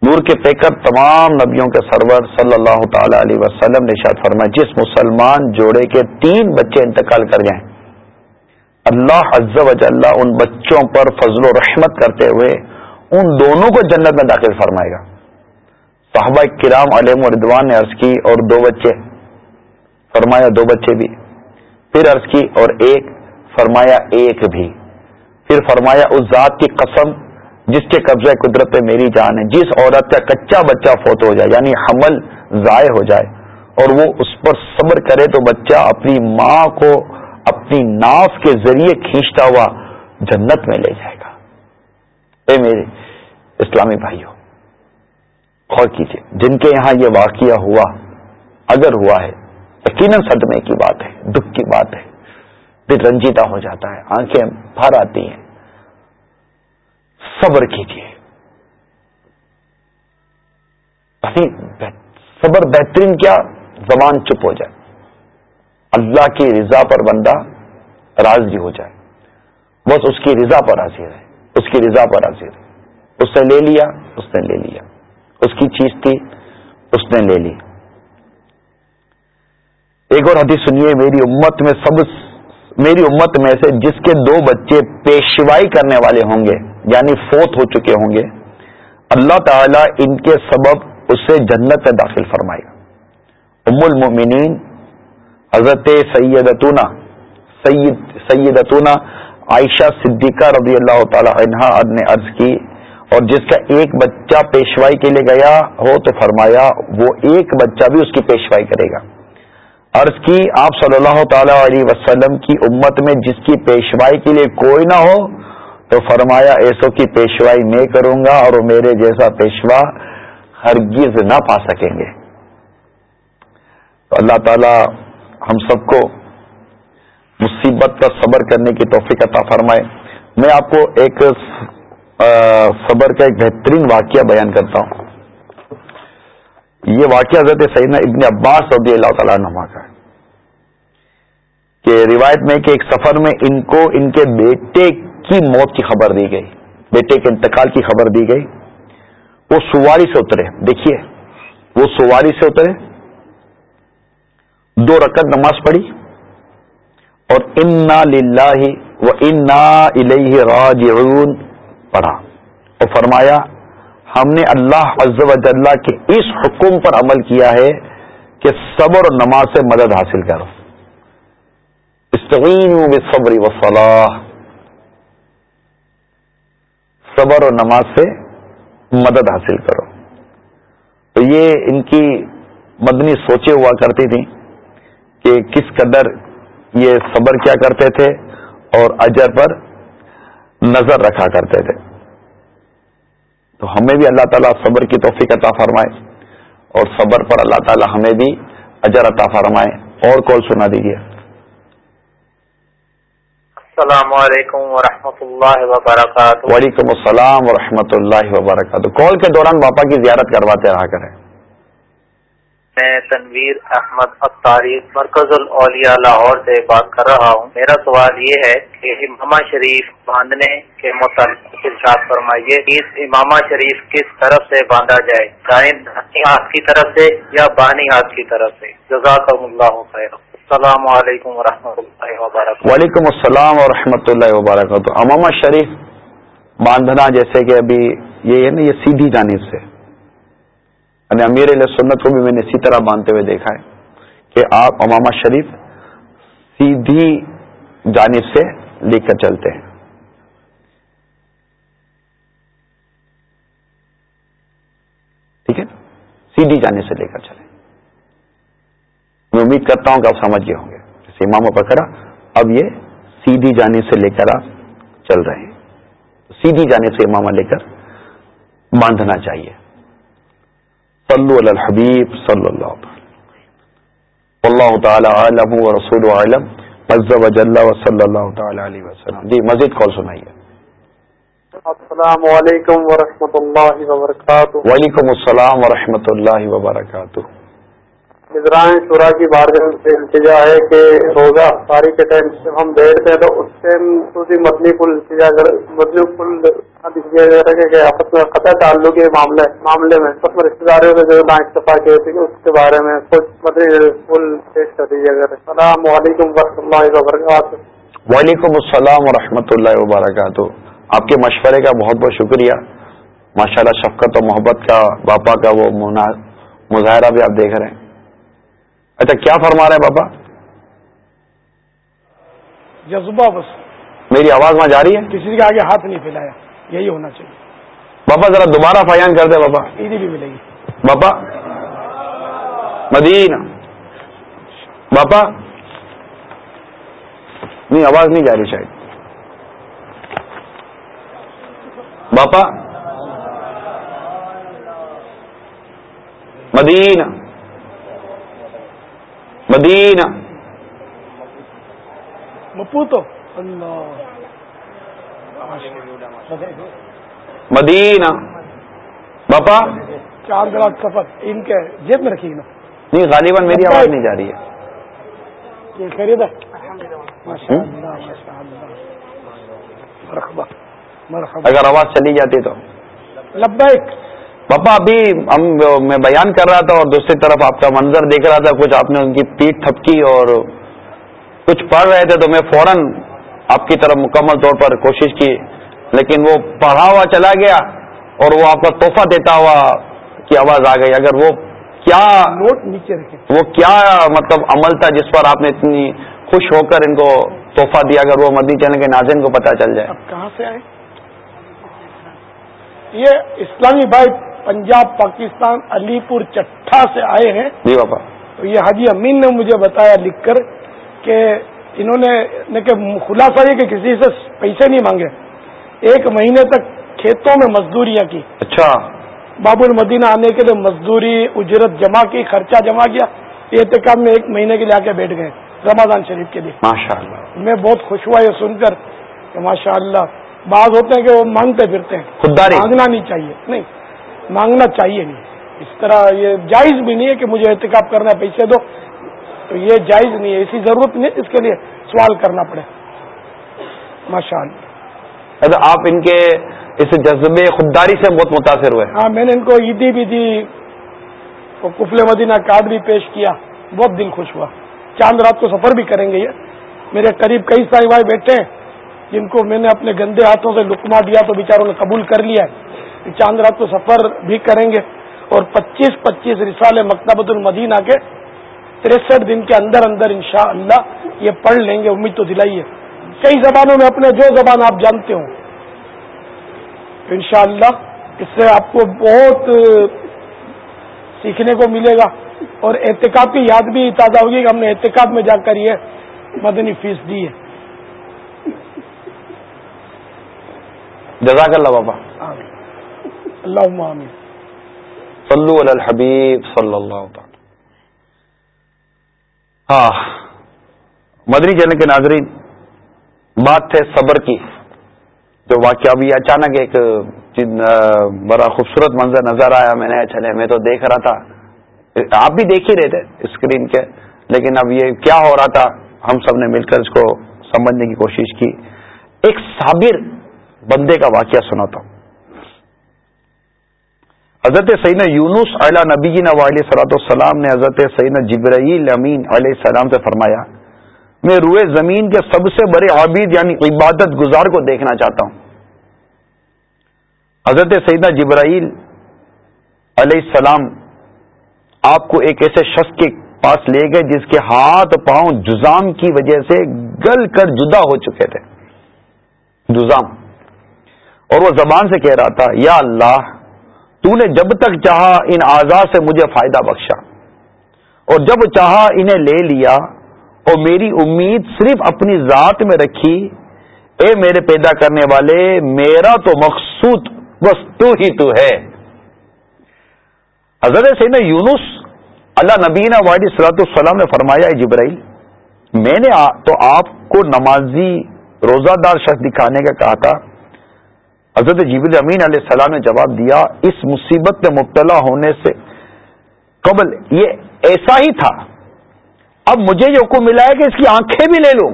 نور کے پیکر تمام نبیوں کے سرور صلی اللہ تعالی علیہ وسلم نے شاید فرمایا، جس مسلمان جوڑے کے تین بچے انتقال کر جائیں، اللہ عز و جل ان بچوں پر فضل و رحمت کرتے ہوئے ان دونوں کو جنت میں داخل فرمائے گا۔ صحابہ کرام علیہ ردوان نے عرض کی اور دو بچے فرمایا، دو بچے بھی۔ پھر عرض کی اور ایک فرمایا، ایک بھی۔ پھر فرمایا، اس ذات کی قسم جس کے قبضہ قدرت پہ میری جان ہے، جس عورت کا کچا بچہ فوت ہو جائے یعنی حمل ضائع ہو جائے، اور وہ اس پر صبر کرے تو بچہ اپنی ماں کو اپنی ناف کے ذریعے کھینچتا ہوا جنت میں لے جائے گا۔ اے میرے اسلامی بھائیوں، غور کیجیے جن کے یہاں یہ واقعہ ہوا، اگر ہوا ہے، یقیناً صدمے کی بات ہے، دکھ کی بات ہے پھر رنجیدہ ہو جاتا ہے، آنکھیں بھر آتی ہیں صبر کیجیے صبر بہترین کیا؟ زبان چپ ہو جائے۔ اللہ کی رضا پر بندہ راضی ہو جائے۔ بس اس کی رضا پر حاضر ہے اس کی رضا پر حاضر ہے اس نے لے لیا، اس نے لے لیا۔ اس کی چیز تھی، اس نے لے لی۔ ایک اور حدیث سنیے، میری امت میں سب، میری امت میں سے جس کے دو بچے پیشوائی کرنے والے ہوں گے یعنی فوت ہو چکے ہوں گے، اللہ تعالی ان کے سبب اسے جنت میں داخل فرمائے۔ گا ام المؤمنین، حضرت سیدتنا، سید، سیدتنا عائشہ صدیقہ رضی اللہ تعالی عنہا نے عرض کی، اور جس کا ایک بچہ پیشوائی کے لیے گیا ہو تو فرمایا، وہ ایک بچہ بھی اس کی پیشوائی کرے گا۔ عرض کی، آپ صلی اللہ تعالی علیہ وسلم کی امت میں جس کی پیشوائی کے لیے کوئی نہ ہو تو فرمایا ایسو کی پیشوائی میں کروں گا اور میرے جیسا پیشوا ہرگز نہ پا سکیں گے۔ تو اللہ تعالی ہم سب کو مصیبت پر صبر کرنے کی توفیق عطا فرمائے۔ میں آپ کو ایک صبر کا ایک بہترین واقعہ بیان کرتا ہوں۔ یہ واقعہ حضرت سیدنا ابن عباس رضی اللہ تعالیٰ نما کا ہے۔ کہ روایت میں کہ ایک سفر میں ان کو، ان کے بیٹے کی موت کی خبر دی گئی، بیٹے کے انتقال کی خبر دی گئی۔ وہ سواری سے اترے، دیکھیے، وہ سواری سے اترے۔ دو رکعت نماز پڑھی۔ اور انا للہ و انا الہ راجعون پڑھا۔ اور فرمایا، ہم نے اللہ عز و جل کے اس حکم پر عمل کیا ہے کہ صبر اور نماز سے مدد حاصل کرو۔ استغین صبری و صلاح صبر اور نماز سے مدد حاصل کرو۔ تو یہ ان کی مدنی سوچے ہوا کرتی تھیں کہ کس قدر یہ صبر کیا کرتے تھے اور اجر پر نظر رکھا کرتے تھے۔ تو ہمیں بھی اللہ تعالیٰ صبر کی توفیق عطا فرمائے اور صبر پر اللہ تعالیٰ ہمیں بھی اجر عطا فرمائے۔ اور کال سنا دیجیے۔ السلام علیکم ورحمۃ اللہ وبرکاتہ۔ وعلیکم السلام ورحمۃ اللہ وبرکاتہ۔ کال کے دوران باپا کی زیارت کرواتے رہا کریں۔ میں تنویر احمد اختاری مرکز الاولیاء لاہور سے بات کر رہا ہوں۔ میرا سوال یہ ہے کہ امامہ شریف باندھنے کے متعلق ارشاد فرمائیے اس امامہ شریف کس طرف سے باندھا جائے؟ دائیں ہاتھ کی طرف سے یا بانی ہاتھ کی طرف سے؟ جزاک اللہ خیر السلام علیکم و اللہ وبرکاتہ۔ وعلیکم السلام و اللہ وبرکاتہ۔ امامہ شریف باندھنا جیسے کہ ابھی یہ ہے نا، یہ سیدھی جانب سے۔ یعنی امیر علیہ سنت کو بھی میں نے اسی طرح باندھتے ہوئے دیکھا ہے کہ آپ امامہ شریف سیدھی جانب سے لے کر چلتے ہیں۔ ٹھیک ہے؟ سیدھی جانب سے لے کر چلیں میں امید کرتا ہوں کہ آپ سمجھ گئے ہوں گے۔ جیسے امام پکڑا اب یہ سیدھی جانب سے لے کر آپ چل رہے ہیں۔ سیدھی جانب سے امامہ لے کر باندھنا چاہیے۔ صلو علی الحبیب صلی اللہ اللہ تعالی عالم و رسول عالم۔ مذہب و صلی اللہ تعالی علیہ وسلم۔ جی مزید کال سنائیے۔ السلام علیکم ورحمۃ اللہ وبرکاتہ۔ وعلیکم السلام ورحمۃ اللہ وبرکاتہ۔ نظران شورا کی بارگاہ سے التجا ہے کہ روزہ ساری کے ٹائم جب ہم بیٹھتے ہیں، تو اس ٹائم دوسری مدنی پل التجا کر مدنی پل کہ آپس میں قطع تعلق کے معاملے معاملے میں اس میں رشتے داروں سے جو نا اتفاق کی تھی اس کے بارے میں کچھ مدنی پل پیش کر دیجیے اگر السلام علیکم و رحمۃ اللہ وبرکاتہ۔ وعلیکم السلام و رحمۃ اللہ وبرکاتہ۔ آپ کے مشورے کا بہت بہت شکریہ۔ ماشاء اللہ شفقت و محبت کا، باپا کا وہ مظاہرہ بھی آپ دیکھ رہے ہیں۔ اچھا کیا فرما رہے ہیں باپا جذبہ بس۔ میری آواز وہاں جاری ہے؟ کسی کے آگے ہاتھ نہیں پھیلایا۔ یہی ہونا چاہیے۔ باپا ذرا دوبارہ فیان کر دے باپا عیدی بھی ملے گی۔ باپا مدینہ۔ باپا نہیں آواز نہیں جا رہی شاید۔ باپا مدینہ۔ مدینہ۔ مپو تو اللہ۔ مدینہ۔ باپا؟ چار گلاس سفر ان کے جیب میں رکھیے نا۔ نہیں غالباً میری آواز نہیں جا رہی ہے۔ یہ خرید اگر آواز چلی جاتی تو۔ لبیک۔ پاپا ابھی ہم میں بیان کر رہا تھا اور دوسری طرف آپ کا منظر دیکھ رہا تھا کچھ آپ نے ان کی پیٹ تھپکی اور کچھ پڑھ رہے تھے تو میں فوراً آپ کی طرف مکمل طور پر کوشش کی لیکن وہ پڑھا ہوا چلا گیا اور وہ آپ کا تحفہ دیتا ہوا کی آواز آ گئی۔ اگر وہ کیا نوٹ نیچے رکھے وہ کیا مطلب عمل تھا جس پر آپ نے اتنی خوش ہو کر ان کو تحفہ دیا اگر وہ مدنی چینل کے ناظرین کو پتا چل جائے؟ اب کہاں سے آئے؟ یہ اسلامی بھائی پنجاب پاکستان علی پور چٹھا سے آئے ہیں۔ جی بابا۔ تو یہ حاجی امین نے مجھے بتایا لکھ کر کہ انہوں نے کہ خلاصہ یہ کہ کسی سے پیسے نہیں مانگے۔ ایک مہینے تک کھیتوں میں مزدوریاں کی۔ اچھا۔ باب المدینہ آنے کے لیے مزدوری اجرت جمع کی خرچہ جمع کیا۔ احتکاب میں ایک مہینے کے لیے آ کے بیٹھ گئے رمضان شریف کے لیے۔ ماشاء اللہ میں بہت خوش ہوا یہ سن کر کہ ماشاء اللہ بعض ہوتے ہیں کہ وہ مانگتے پھرتے ہیں۔ مانگنا نہیں چاہیے۔ نہیں۔ مانگنا چاہیے نہیں۔ اس طرح یہ جائز بھی نہیں ہے کہ مجھے احتکاب کرنا پیسے دو۔ تو یہ جائز نہیں ہے۔ ایسی ضرورت نہیں ہے اس کے لیے سوال کرنا پڑے۔ ماشاء اللہ آپ ان کے اس جذبے خودداری سے بہت متاثر ہوئے۔ ہاں میں نے ان کو عیدی بھی دی کفل مدینہ کارڈ بھی پیش کیا۔ بہت دل خوش ہوا۔ چاند رات کو سفر بھی کریں گے یہ۔ میرے قریب کئی سارے بھائی بیٹھے ہیں جن کو میں نے اپنے گندے ہاتھوں سے لکما دیا تو بیچاروں نے قبول کر لیا ہے۔ چاند رات کو سفر بھی کریں گے اور پچیس پچیس رسال مکتبۃ المدینہ کے تریسٹھ دن کے اندر اندر انشاءاللہ یہ پڑھ لیں گے امید تو دلائیے کئی زبانوں میں اپنے جو زبان آپ جانتے ہوں۔ انشاءاللہ اس سے آپ کو بہت سیکھنے کو ملے گا اور احتکاب کی یاد بھی تازہ ہوگی کہ ہم نے احتکاب میں جا کر یہ مدنی فیس دی ہے۔ جزاک اللہ بابا۔ اللہ عامر صلو علی الحبیب صلی اللہ تعالی۔ ہاں مدنی چینل کے ناظرین، بات تھے صبر کی، جو واقعہ بھی اچانک ایک بڑا خوبصورت منظر نظر آیا، میں نے چلے، میں تو دیکھ رہا تھا۔ آپ بھی دیکھ ہی رہے تھے اسکرین کے، لیکن اب یہ کیا ہو رہا تھا؟ ہم سب نے مل کر اس کو سمجھنے کی کوشش کی۔ ایک صابر بندے کا واقعہ سناتا ہوں حضرت سعین یونس علیہ نبی علیہ صلاۃ السلام نے حضرت سعین جبرائیل امین علیہ السلام سے فرمایا، میں روئے زمین کے سب سے بڑے عابد یعنی عبادت گزار کو دیکھنا چاہتا ہوں۔ حضرت سیدنا جبرائیل علیہ السلام آپ کو ایک ایسے شخص کے پاس لے گئے جس کے ہاتھ پاؤں جزام کی وجہ سے گل کر جدا ہو چکے تھے۔ جزام۔ اور وہ زبان سے کہہ رہا تھا، یا اللہ تو نے جب تک چاہا ان آزاد سے مجھے فائدہ بخشا۔ اور جب چاہا انہیں لے لیا، اور میری امید صرف اپنی ذات میں رکھی، اے میرے پیدا کرنے والے، میرا تو مقصود بس تو ہی تو ہے۔ حضرت سین یونس اللہ نبینہ واحد صلاحت السلام نے فرمایا جبرائیل، میں نے تو آپ کو نمازی روزہ دار شخص دکھانے کا کہا تھا حضرت جبر امین علیہ السلام نے جواب دیا، اس مصیبت میں مبتلا ہونے سے قبل یہ ایسا ہی تھا۔ اب مجھے یہ حکم ملا ہے کہ اس کی آنکھیں بھی لے لوں۔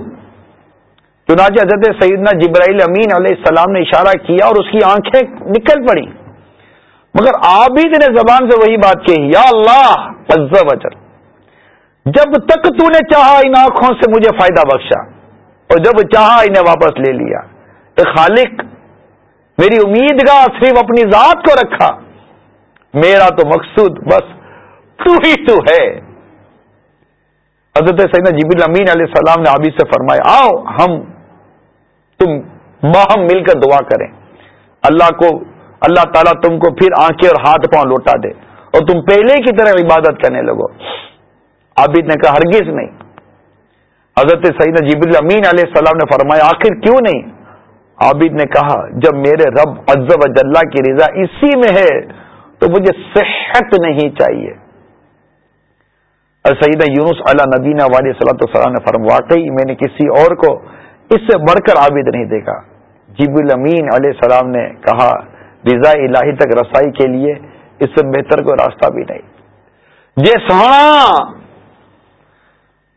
چنانچہ حضرت سیدنا جبرائیل امین علیہ السلام نے اشارہ کیا اور اس کی آنکھیں نکل پڑی مگر عابد نے زبان سے وہی بات کہی یا اللہ، عز وجل جب تک تو نے چاہا ان آنکھوں سے مجھے فائدہ بخشا اور جب چاہا انہیں واپس لے لیا۔ تو خالق میری امید کا صرف اپنی ذات کو رکھا۔ میرا تو مقصود بس تو ہی تو ہے۔ حضرت سیدنا جیب الامین علیہ السلام نے عابد سے فرمایا، آؤ ہم، تم باہم مل کر دعا کریں۔ اللہ کو، اللہ تعالیٰ تم کو پھر آنکھیں اور ہاتھ پاؤں لوٹا دے۔ اور تم پہلے کی طرح عبادت کرنے لگو۔ عابد نے کہا ہرگز نہیں۔ حضرت سیدنا جیب الامین علیہ السلام نے فرمایا، آخر کیوں نہیں؟ عابد نے کہا، جب میرے رب عز و جلہ کی رضا اسی میں ہے، تو مجھے صحت نہیں چاہیے۔ سعید یونس اللہ نبینہ والی صلاح السلام نے فرم واقعی میں نے کسی اور کو اس سے بڑھ کر عابد نہیں دیکھا۔ جیب الامین علیہ السلام نے کہا، رضا الہی تک رسائی کے لیے اس سے بہتر کوئی راستہ بھی نہیں۔ جی جے سونا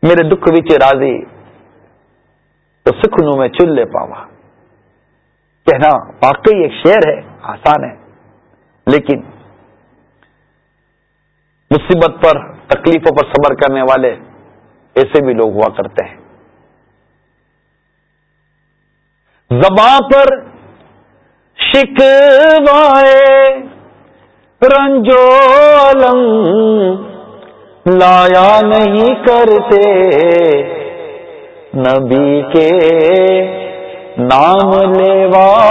میرے دکھ بچے راضی، تو سکھ نو میں چل لے پاوا کہنا واقعی ایک شعر ہے، آسان ہے، لیکن مصیبت پر، تکلیفوں پر صبر کرنے والے ایسے بھی لوگ ہوا کرتے ہیں۔ زباں پر شکوائے رنجو لایا نہیں کرتے نبی کے نام لیوا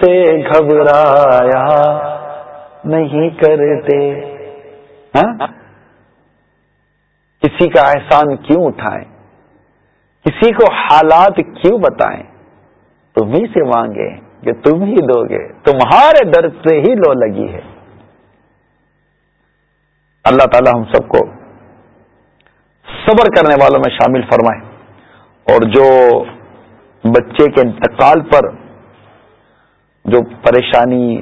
سے گھبرایا نہیں کرتے۔ ہاں؟ کسی کا احسان کیوں اٹھائیں؟ کسی کو حالات کیوں بتائیں؟ تم ہی سے مانگے کہ تم ہی دو گے تمہارے درد سے ہی لو لگی ہے۔ اللہ تعالی ہم سب کو صبر کرنے والوں میں شامل فرمائے۔ اور جو بچے کے انتقال پر جو پریشانی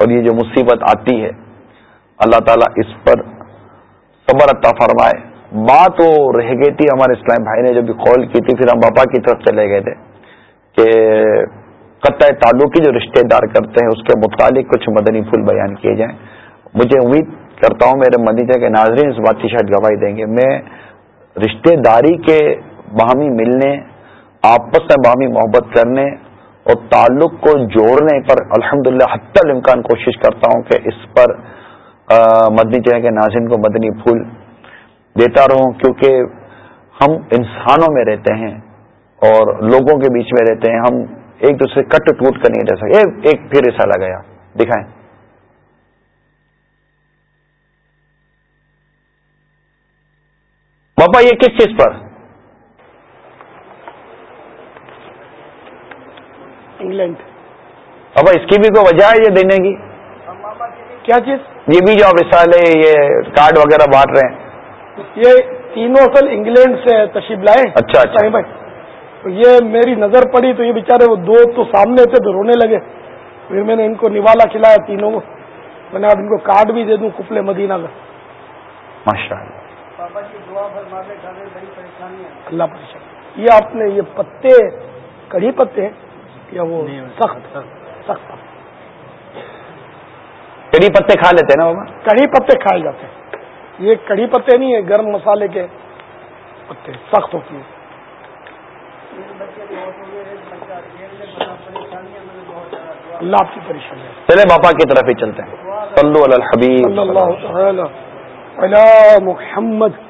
اور یہ جو مصیبت آتی ہے، اللہ تعالیٰ اس پر صبر عطا فرمائے۔ بات وہ رہ گئی تھی ہمارے اسلام بھائی نے جو بھی کال کی تھی، پھر ہم باپا کی طرف چلے گئے تھے کہ قطع تعلق کی جو رشتے دار کرتے ہیں، اس کے متعلق کچھ مدنی پھول بیان کیے جائیں۔ مجھے امید کرتا ہوں، میرے مدیجہ کے ناظرین، اس بات کی شاید گواہی دیں گے۔ میں رشتے داری کے باہمی ملنے آپس میں باہمی محبت کرنے اور تعلق کو جوڑنے پر الحمد للہ حتی الامکان کوشش کرتا ہوں کہ اس پر مدنی چاہے کے ناظرین کو مدنی پھول دیتا رہوں، کیونکہ ہم انسانوں میں رہتے ہیں اور لوگوں کے بیچ میں رہتے ہیں، ہم ایک دوسرے کٹ ٹوٹ کر نہیں رہ سکتے۔ ایک پھر ایسا لگایا دکھائیں۔ پاپا یہ کس چیز پر؟ انگلینڈ اب اس کی بھی کوئی وجہ ہے یہ دینے کی؟ کیا چیز؟ یہ بھی جو آپ ہے یہ کارڈ وغیرہ بانٹ رہے ہیں۔ یہ تینوں اصل انگلینڈ سے تشریف لائے۔ اچھا اچھا۔ بھائی تو یہ میری نظر پڑی تو یہ بےچارے وہ دو تو سامنے تھے تو رونے لگے۔ پھر میں نے ان کو نوالا کھلایا تینوں۔ کو میں نے اب ان کو کارڈ بھی دے دوں کپلے مدینہ کا۔ ماشاء اللہ اللہ پریشان یہ آپ نے یہ پتے کڑھی پتے یا وہ سخت سخت کڑی پتے کھا لیتے نا بابا؟ کڑھی پتے کھائے جاتے ہیں۔ یہ کڑھی پتے نہیں ہے گرم مسالے کے پتے سخت ہوتی ہیں۔ اللہ آپ کی پریشانی چلے باپا کی طرف ہی چلتے ہیں۔ صلو علی الحبیب۔ اللہ تعالی علی محمد۔